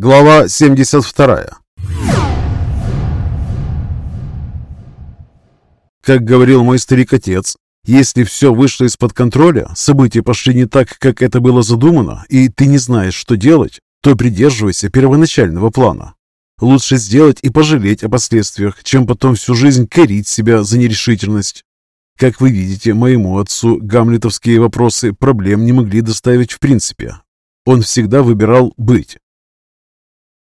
Глава 72. Как говорил мой старик-отец, если все вышло из-под контроля, события пошли не так, как это было задумано, и ты не знаешь, что делать, то придерживайся первоначального плана. Лучше сделать и пожалеть о последствиях, чем потом всю жизнь корить себя за нерешительность. Как вы видите, моему отцу гамлетовские вопросы проблем не могли доставить в принципе. Он всегда выбирал быть.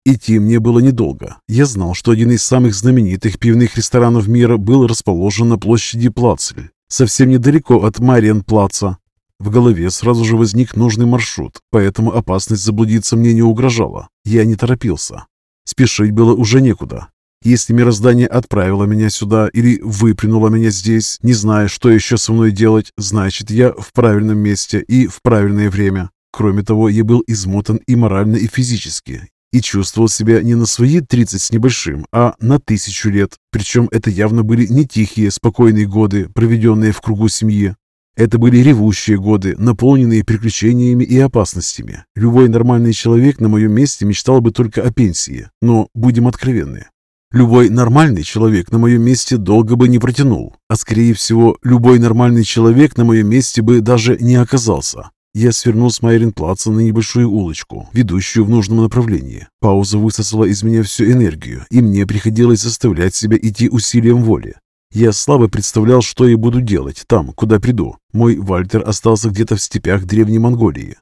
Идти мне было недолго. Я знал, что один из самых знаменитых пивных ресторанов мира был расположен на площади Плацель, совсем недалеко от Мариенплаца. В голове сразу же возник нужный маршрут, поэтому опасность заблудиться мне не угрожала. Я не торопился. Спешить было уже некуда. Если мироздание отправило меня сюда или выплюнуло меня здесь, не зная, что еще со мной делать, значит, я в правильном месте и в правильное время. Кроме того, я был измотан и морально, и физически, и чувствовал себя не на свои 30 с небольшим, а на тысячу лет. Причем это явно были не тихие, спокойные годы, проведенные в кругу семьи. Это были ревущие годы, наполненные приключениями и опасностями. Любой нормальный человек на моем месте мечтал бы только о пенсии. Но будем откровенны. Любой нормальный человек на моем месте долго бы не протянул. А скорее всего, любой нормальный человек на моем месте бы даже не оказался. Я свернул с Майренплаца на небольшую улочку, ведущую в нужном направлении. Пауза высосала из меня всю энергию, и мне приходилось заставлять себя идти усилием воли. Я слабо представлял, что я буду делать там, куда приду. Мой Вальтер остался где-то в степях Древней Монголии.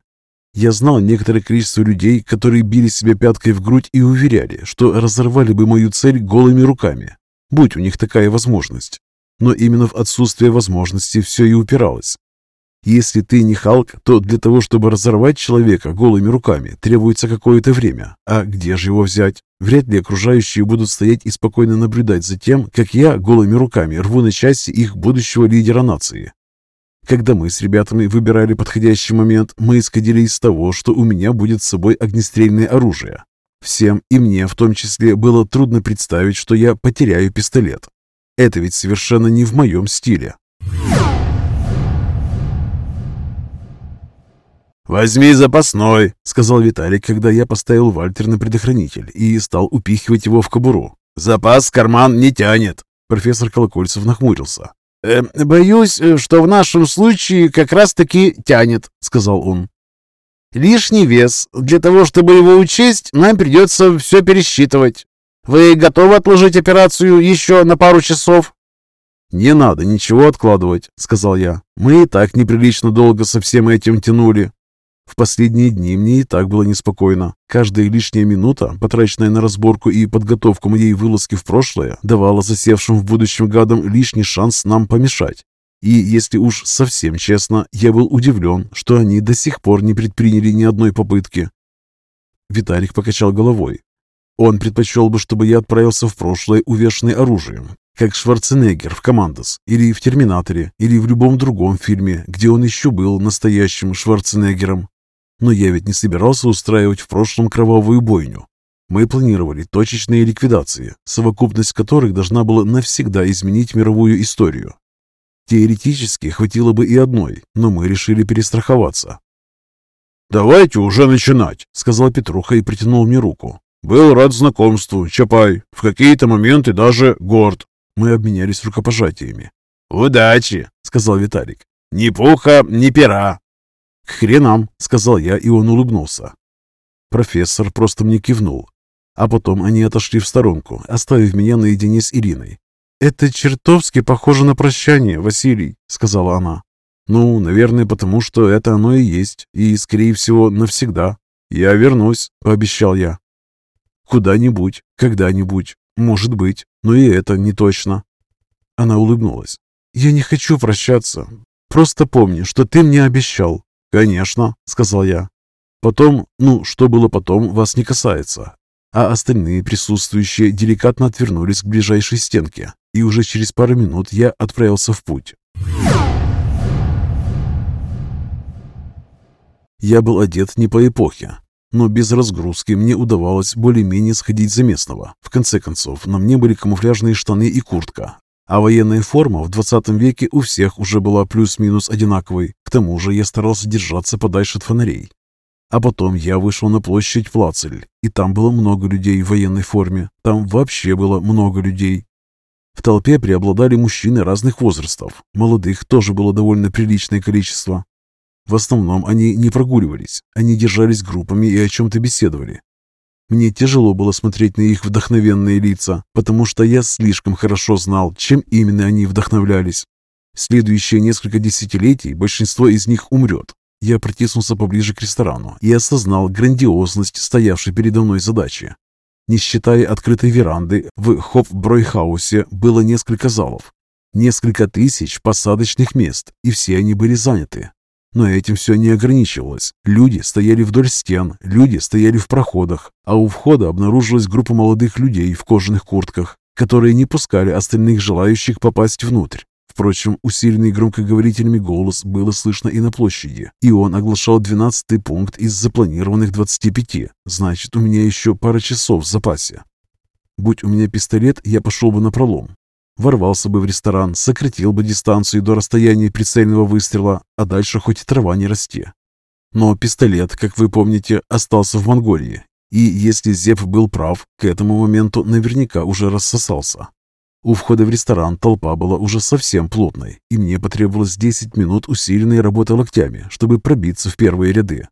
Я знал некоторое количество людей, которые били себя пяткой в грудь и уверяли, что разорвали бы мою цель голыми руками, будь у них такая возможность. Но именно в отсутствие возможности все и упиралось. Если ты не Халк, то для того, чтобы разорвать человека голыми руками, требуется какое-то время. А где же его взять? Вряд ли окружающие будут стоять и спокойно наблюдать за тем, как я голыми руками рву на части их будущего лидера нации. Когда мы с ребятами выбирали подходящий момент, мы исходили из того, что у меня будет с собой огнестрельное оружие. Всем, и мне в том числе, было трудно представить, что я потеряю пистолет. Это ведь совершенно не в моем стиле. «Возьми запасной», — сказал Виталик, когда я поставил Вальтер на предохранитель и стал упихивать его в кобуру. «Запас карман не тянет». Профессор Колокольцев нахмурился. «Э, «Боюсь, что в нашем случае как раз-таки тянет», — сказал он. «Лишний вес. Для того, чтобы его учесть, нам придется все пересчитывать. Вы готовы отложить операцию еще на пару часов?» «Не надо ничего откладывать», — сказал я. «Мы и так неприлично долго со всем этим тянули. В последние дни мне и так было неспокойно. Каждая лишняя минута, потраченная на разборку и подготовку моей вылазки в прошлое, давала засевшим в будущем гадам лишний шанс нам помешать. И, если уж совсем честно, я был удивлен, что они до сих пор не предприняли ни одной попытки. Виталик покачал головой. Он предпочел бы, чтобы я отправился в прошлое, увешанный оружием, как Шварценеггер в «Командос», или в «Терминаторе», или в любом другом фильме, где он еще был настоящим Шварценеггером. Но я ведь не собирался устраивать в прошлом кровавую бойню. Мы планировали точечные ликвидации, совокупность которых должна была навсегда изменить мировую историю. Теоретически хватило бы и одной, но мы решили перестраховаться. «Давайте уже начинать», — сказал Петруха и протянул мне руку. «Был рад знакомству, Чапай. В какие-то моменты даже горд». Мы обменялись рукопожатиями. «Удачи», — сказал Виталик. «Ни пуха, ни пера. «К хренам!» — сказал я, и он улыбнулся. Профессор просто мне кивнул. А потом они отошли в сторонку, оставив меня наедине с Ириной. «Это чертовски похоже на прощание, Василий», — сказала она. «Ну, наверное, потому что это оно и есть, и, скорее всего, навсегда. Я вернусь», — пообещал я. «Куда-нибудь, когда-нибудь, может быть, но и это не точно». Она улыбнулась. «Я не хочу прощаться. Просто помни, что ты мне обещал. «Конечно», — сказал я. «Потом, ну, что было потом, вас не касается». А остальные присутствующие деликатно отвернулись к ближайшей стенке, и уже через пару минут я отправился в путь. Я был одет не по эпохе, но без разгрузки мне удавалось более-менее сходить за местного. В конце концов, на мне были камуфляжные штаны и куртка, а военная форма в 20 веке у всех уже была плюс-минус одинаковой. К тому же я старался держаться подальше от фонарей. А потом я вышел на площадь Плацель, и там было много людей в военной форме. Там вообще было много людей. В толпе преобладали мужчины разных возрастов. Молодых тоже было довольно приличное количество. В основном они не прогуливались, они держались группами и о чем-то беседовали. Мне тяжело было смотреть на их вдохновенные лица, потому что я слишком хорошо знал, чем именно они вдохновлялись. Следующие несколько десятилетий большинство из них умрет, я протиснулся поближе к ресторану и осознал грандиозность стоявшей передо мной задачи. Не считая открытой веранды, в Хофбройхаусе было несколько залов, несколько тысяч посадочных мест, и все они были заняты. Но этим все не ограничивалось. Люди стояли вдоль стен, люди стояли в проходах, а у входа обнаружилась группа молодых людей в кожаных куртках, которые не пускали остальных желающих попасть внутрь. Впрочем, усиленный громкоговорителями голос было слышно и на площади, и он оглашал двенадцатый пункт из запланированных 25. Значит, у меня еще пара часов в запасе. Будь у меня пистолет, я пошел бы на пролом. Ворвался бы в ресторан, сократил бы дистанцию до расстояния прицельного выстрела, а дальше хоть трава не расти. Но пистолет, как вы помните, остался в Монголии, и если Зеп был прав, к этому моменту наверняка уже рассосался. У входа в ресторан толпа была уже совсем плотной, и мне потребовалось 10 минут усиленной работы локтями, чтобы пробиться в первые ряды.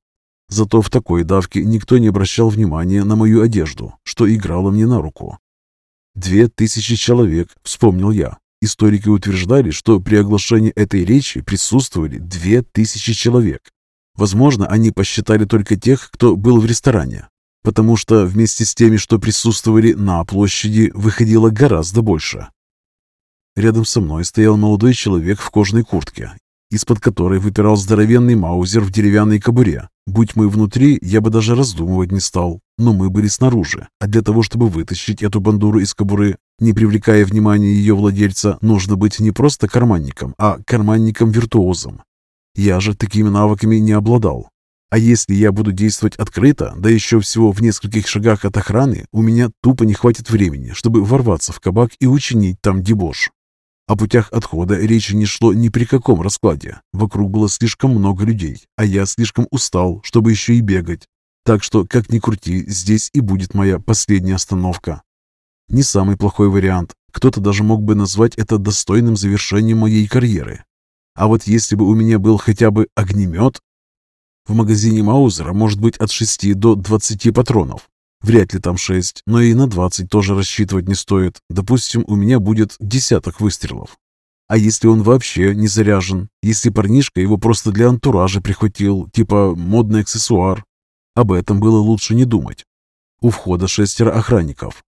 Зато в такой давке никто не обращал внимания на мою одежду, что играло мне на руку. «Две тысячи человек», — вспомнил я. Историки утверждали, что при оглашении этой речи присутствовали две тысячи человек. Возможно, они посчитали только тех, кто был в ресторане, потому что вместе с теми, что присутствовали на площади, выходило гораздо больше. Рядом со мной стоял молодой человек в кожаной куртке, из-под которой выпирал здоровенный маузер в деревянной кобуре. Будь мы внутри, я бы даже раздумывать не стал, но мы были снаружи, а для того, чтобы вытащить эту бандуру из кобуры, не привлекая внимания ее владельца, нужно быть не просто карманником, а карманником-виртуозом. Я же такими навыками не обладал, а если я буду действовать открыто, да еще всего в нескольких шагах от охраны, у меня тупо не хватит времени, чтобы ворваться в кабак и учинить там дебош. О путях отхода речи не шло ни при каком раскладе. Вокруг было слишком много людей, а я слишком устал, чтобы еще и бегать. Так что, как ни крути, здесь и будет моя последняя остановка. Не самый плохой вариант. Кто-то даже мог бы назвать это достойным завершением моей карьеры. А вот если бы у меня был хотя бы огнемет, в магазине Маузера может быть от 6 до 20 патронов. Вряд ли там 6, но и на 20 тоже рассчитывать не стоит. Допустим, у меня будет десяток выстрелов. А если он вообще не заряжен? Если парнишка его просто для антуража прихватил, типа модный аксессуар? Об этом было лучше не думать. У входа шестеро охранников.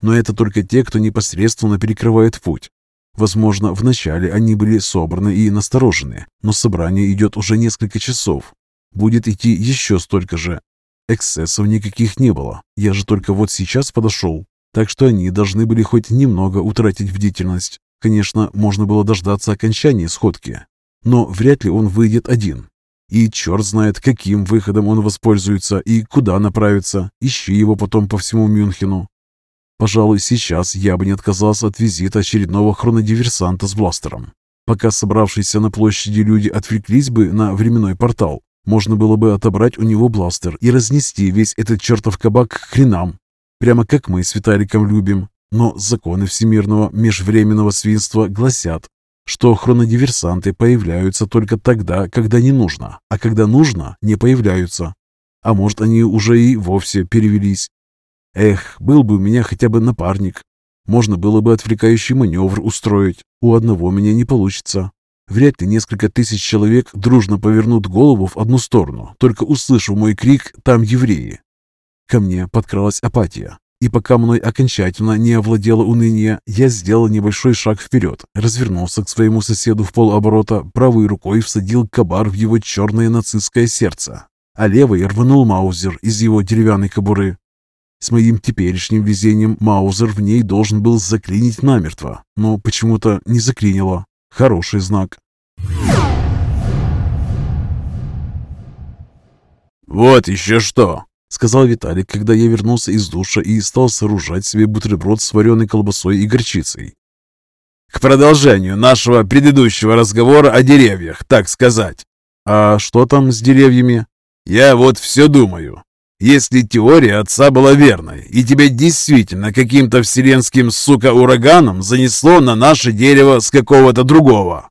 Но это только те, кто непосредственно перекрывает путь. Возможно, вначале они были собраны и насторожены, но собрание идет уже несколько часов, будет идти еще столько же. Эксцессов никаких не было, я же только вот сейчас подошел, так что они должны были хоть немного утратить бдительность. Конечно, можно было дождаться окончания сходки, но вряд ли он выйдет один. И черт знает, каким выходом он воспользуется и куда направится, ищи его потом по всему Мюнхену. Пожалуй, сейчас я бы не отказался от визита очередного хронодиверсанта с бластером. Пока собравшиеся на площади люди отвлеклись бы на временной портал, можно было бы отобрать у него бластер и разнести весь этот чертов кабак к хренам, прямо как мы с Виталиком любим. Но законы всемирного межвременного свинства гласят, что хронодиверсанты появляются только тогда, когда не нужно, а когда нужно, не появляются. А может, они уже и вовсе перевелись. Эх, был бы у меня хотя бы напарник. Можно было бы отвлекающий маневр устроить. У одного меня не получится. Вряд ли несколько тысяч человек дружно повернут голову в одну сторону, только услышав мой крик «Там евреи!». Ко мне подкралась апатия, и пока мной окончательно не овладело уныние, я сделал небольшой шаг вперед, развернулся к своему соседу в полоборота, правой рукой всадил кабар в его черное нацистское сердце, а левой рванул маузер из его деревянной кобуры. С моим теперешним везением маузер в ней должен был заклинить намертво, но почему-то не заклинило. Хороший знак. «Вот еще что!» — сказал Виталик, когда я вернулся из душа и стал сооружать себе бутерброд с вареной колбасой и горчицей. «К продолжению нашего предыдущего разговора о деревьях, так сказать». «А что там с деревьями?» Я вот все думаю. Если теория отца была верной, и тебя действительно каким-то вселенским, сука, ураганом занесло на наше дерево с какого-то другого.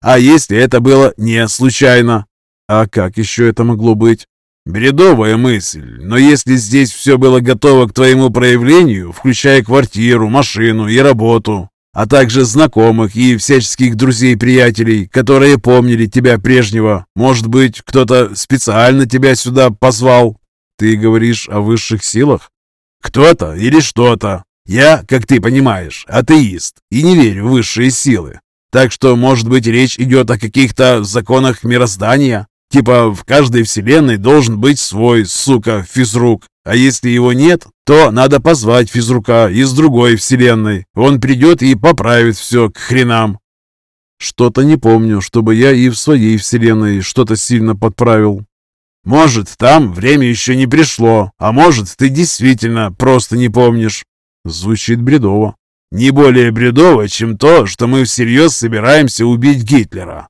А если это было не случайно? А как еще это могло быть? Бредовая мысль, но если здесь все было готово к твоему проявлению, включая квартиру, машину и работу, а также знакомых и всяческих друзей-приятелей, которые помнили тебя прежнего, может быть, кто-то специально тебя сюда позвал, ты говоришь о высших силах? Кто-то или что-то. Я, как ты понимаешь, атеист и не верю в высшие силы. Так что, может быть, речь идет о каких-то законах мироздания? Типа, в каждой вселенной должен быть свой, сука, физрук. А если его нет, то надо позвать физрука из другой вселенной. Он придет и поправит все к хренам. Что-то не помню, чтобы я и в своей вселенной что-то сильно подправил. Может, там время еще не пришло, а может, ты действительно просто не помнишь. Звучит бредово. Не более бредово, чем то, что мы всерьез собираемся убить Гитлера.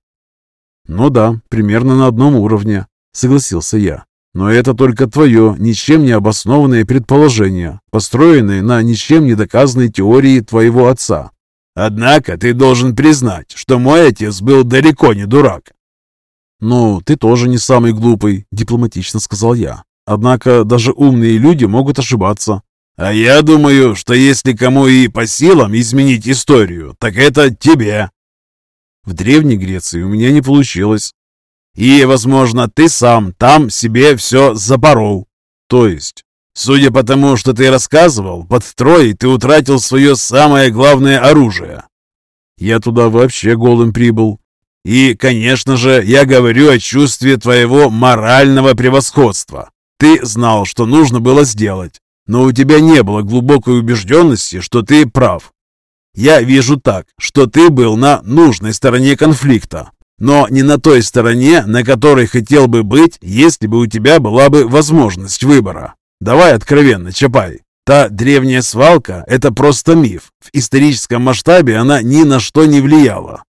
Ну да, примерно на одном уровне, согласился я. Но это только твое, ничем не обоснованное предположение, построенное на ничем не доказанной теории твоего отца. Однако ты должен признать, что мой отец был далеко не дурак. «Ну, ты тоже не самый глупый», — дипломатично сказал я. «Однако даже умные люди могут ошибаться». «А я думаю, что если кому и по силам изменить историю, так это тебе». В Древней Греции у меня не получилось. И, возможно, ты сам там себе все запорол. То есть, судя по тому, что ты рассказывал, под Трой ты утратил свое самое главное оружие. Я туда вообще голым прибыл, и, конечно же, я говорю о чувстве твоего морального превосходства. Ты знал, что нужно было сделать, но у тебя не было глубокой убежденности, что ты прав. Я вижу так, что ты был на нужной стороне конфликта, но не на той стороне, на которой хотел бы быть, если бы у тебя была бы возможность выбора. Давай откровенно, Чапай. Та древняя свалка – это просто миф. В историческом масштабе она ни на что не влияла.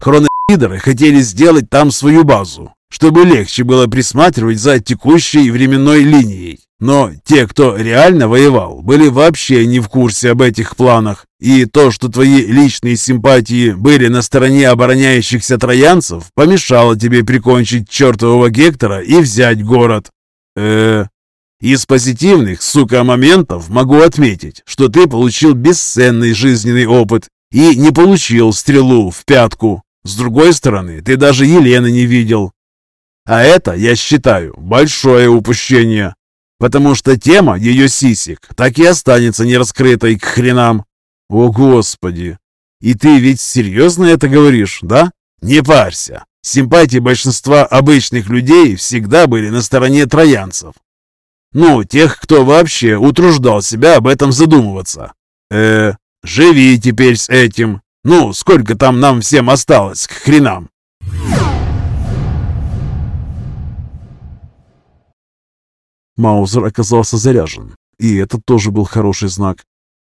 Хроно Лидеры хотели сделать там свою базу, чтобы легче было присматривать за текущей временной линией. Но те, кто реально воевал, были вообще не в курсе об этих планах. И то, что твои личные симпатии были на стороне обороняющихся троянцев, помешало тебе прикончить чертового Гектора и взять город. э Из позитивных, сука, моментов могу отметить, что ты получил бесценный жизненный опыт и не получил стрелу в пятку, с другой стороны, ты даже Елены не видел. А это, я считаю, большое упущение. Потому что тема ее сисек так и останется нераскрытой к хренам. О, Господи! И ты ведь серьезно это говоришь, да? Не парься. Симпатии большинства обычных людей всегда были на стороне троянцев. Ну, тех, кто вообще утруждал себя об этом задумываться. Э, живи теперь с этим. Ну, сколько там нам всем осталось, к хренам?» Маузер оказался заряжен, и это тоже был хороший знак.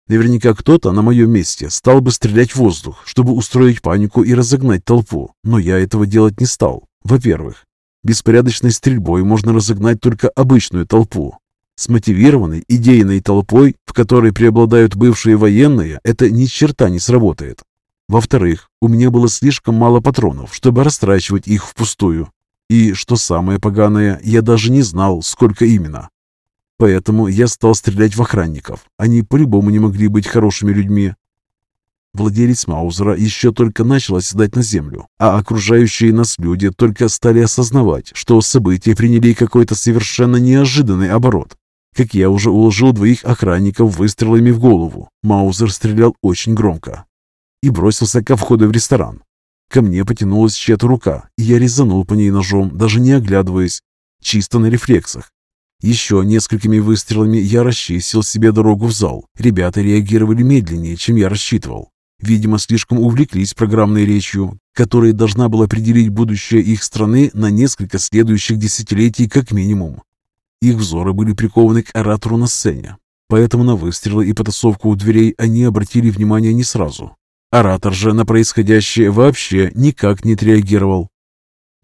Наверняка кто-то на моем месте стал бы стрелять в воздух, чтобы устроить панику и разогнать толпу, но я этого делать не стал. Во-первых, беспорядочной стрельбой можно разогнать только обычную толпу. С мотивированной идейной толпой, в которой преобладают бывшие военные, это ни черта не сработает. Во-вторых, у меня было слишком мало патронов, чтобы растрачивать их впустую. И, что самое поганое, я даже не знал, сколько именно. Поэтому я стал стрелять в охранников. Они по-любому не могли быть хорошими людьми. Владелец Маузера еще только начал оседать на землю, а окружающие нас люди только стали осознавать, что события приняли какой-то совершенно неожиданный оборот. Как я уже уложил двоих охранников выстрелами в голову, Маузер стрелял очень громко, и бросился ко входу в ресторан. Ко мне потянулась чья-то рука, и я резанул по ней ножом, даже не оглядываясь, чисто на рефлексах. Еще несколькими выстрелами я расчистил себе дорогу в зал. Ребята реагировали медленнее, чем я рассчитывал. Видимо, слишком увлеклись программной речью, которая должна была определить будущее их страны на несколько следующих десятилетий как минимум. Их взоры были прикованы к оратору на сцене, поэтому на выстрелы и потасовку у дверей они обратили внимание не сразу. Оратор же на происходящее вообще никак не отреагировал.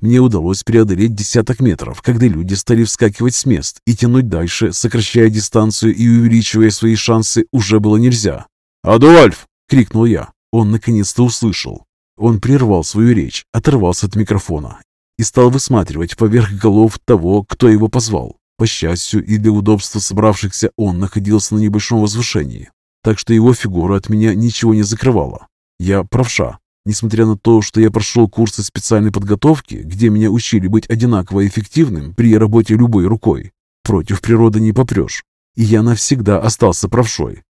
Мне удалось преодолеть десяток метров, когда люди стали вскакивать с мест и тянуть дальше, сокращая дистанцию и увеличивая свои шансы, уже было нельзя. «Адольф!» — крикнул я. Он наконец-то услышал. Он прервал свою речь, оторвался от микрофона и стал высматривать поверх голов того, кто его позвал. По счастью и для удобства собравшихся он находился на небольшом возвышении, так что его фигура от меня ничего не закрывала. Я правша, Несмотря на то, что я прошел курсы специальной подготовки, где меня учили быть одинаково эффективным при работе любой рукой, против природы не попрешь. И я навсегда остался правшой.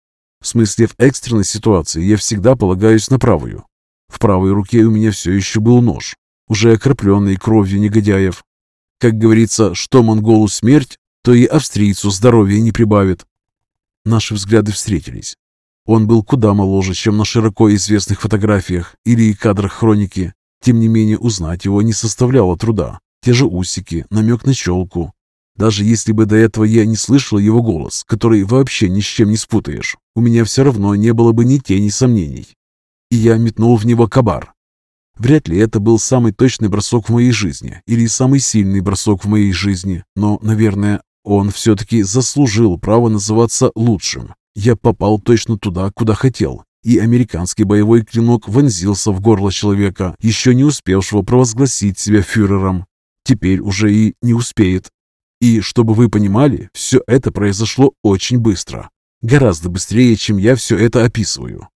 В смысле, в экстренной ситуации я всегда полагаюсь на правую. В правой руке у меня все еще был нож, уже окропленный кровью негодяев. Как говорится, что монголу смерть, то и австрийцу здоровья не прибавит. Наши взгляды встретились. Он был куда моложе, чем на широко известных фотографиях или кадрах хроники. Тем не менее, узнать его не составляло труда. Те же усики, намек на челку. Даже если бы до этого я не слышал его голос, который вообще ни с чем не спутаешь, у меня все равно не было бы ни тени сомнений. И я метнул в него кабар. Вряд ли это был самый точный бросок в моей жизни или самый сильный бросок в моей жизни, но, наверное, он все-таки заслужил право называться лучшим. Я попал точно туда, куда хотел, и американский боевой клинок вонзился в горло человека, еще не успевшего провозгласить себя фюрером. Теперь уже и не успеет. И, чтобы вы понимали, все это произошло очень быстро. Гораздо быстрее, чем я все это описываю.